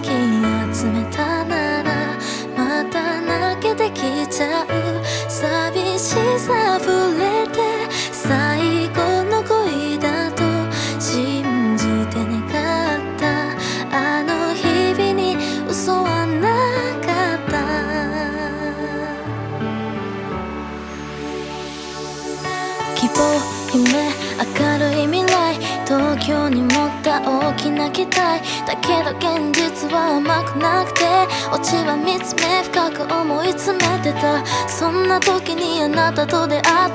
かき集めたならまた泣けてきちゃう寂しさ溢れて最後の恋だと信じて願った。あの日々に嘘はなかった。希望。夢明るい未来東京に持った大きな期待だけど現実は甘くなくて落ちは見つめ深く思い詰めてた。そんな時にあなたと出会っ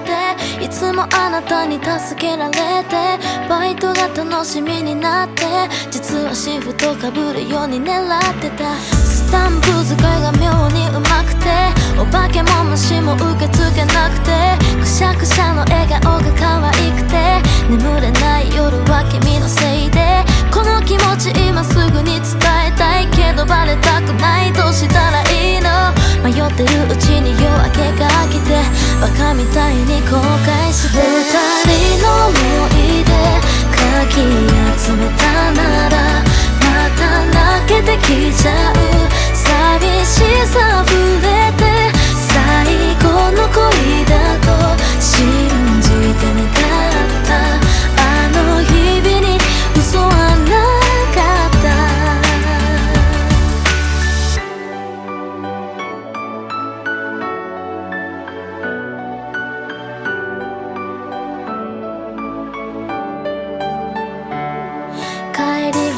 ていつもあなたに助けられてバイトが楽しみになって実はシフトかぶるように狙ってた。スタンプ使いが妙にうまくてお化けも虫も受け付けなくてくしゃくしゃの笑顔が眠れない夜は君のせいでこの気持ち今すぐに伝えたいけどバレたくないどうしたらいいの迷ってるうちに夜明けが来てバカみたいに後悔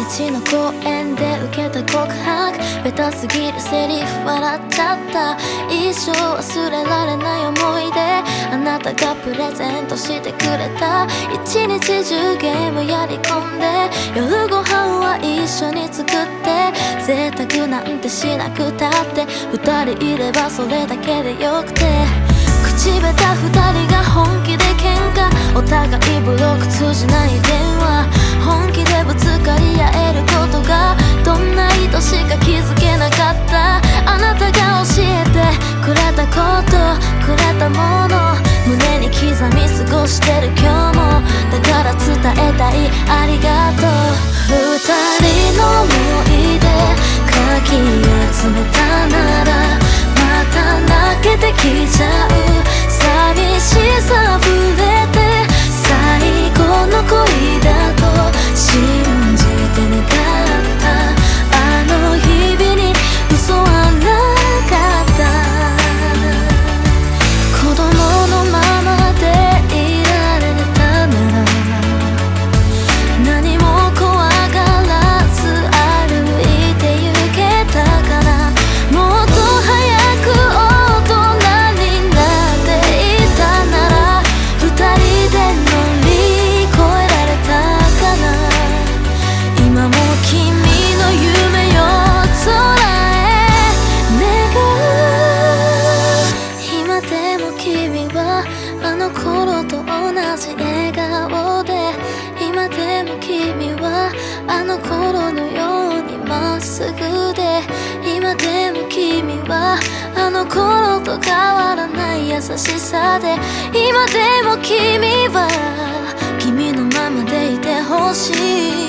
帰り道の公園で受けた告白。ベタすぎるセリフ笑っちゃった。一生忘れられない思い出。あなたがプレゼントしてくれた。一日中ゲームやり込んで。夜ご飯は一緒に作って。贅沢なんてしなくたって。二人いればそれだけでよくて。口下手二人が本気で喧嘩。お互いブロック通じない電話。本気でぶつかり合えることがどんな意図しか気づけなかった。あなたが教えてくれたことくれたもの胸に刻み過ごしてる今日も。だから伝えたいありがとう。二人の思い出かき集めあの頃のようにまっすぐで今でも君はあの頃と変わらない優しさで今でも君は君のままでいてほしい。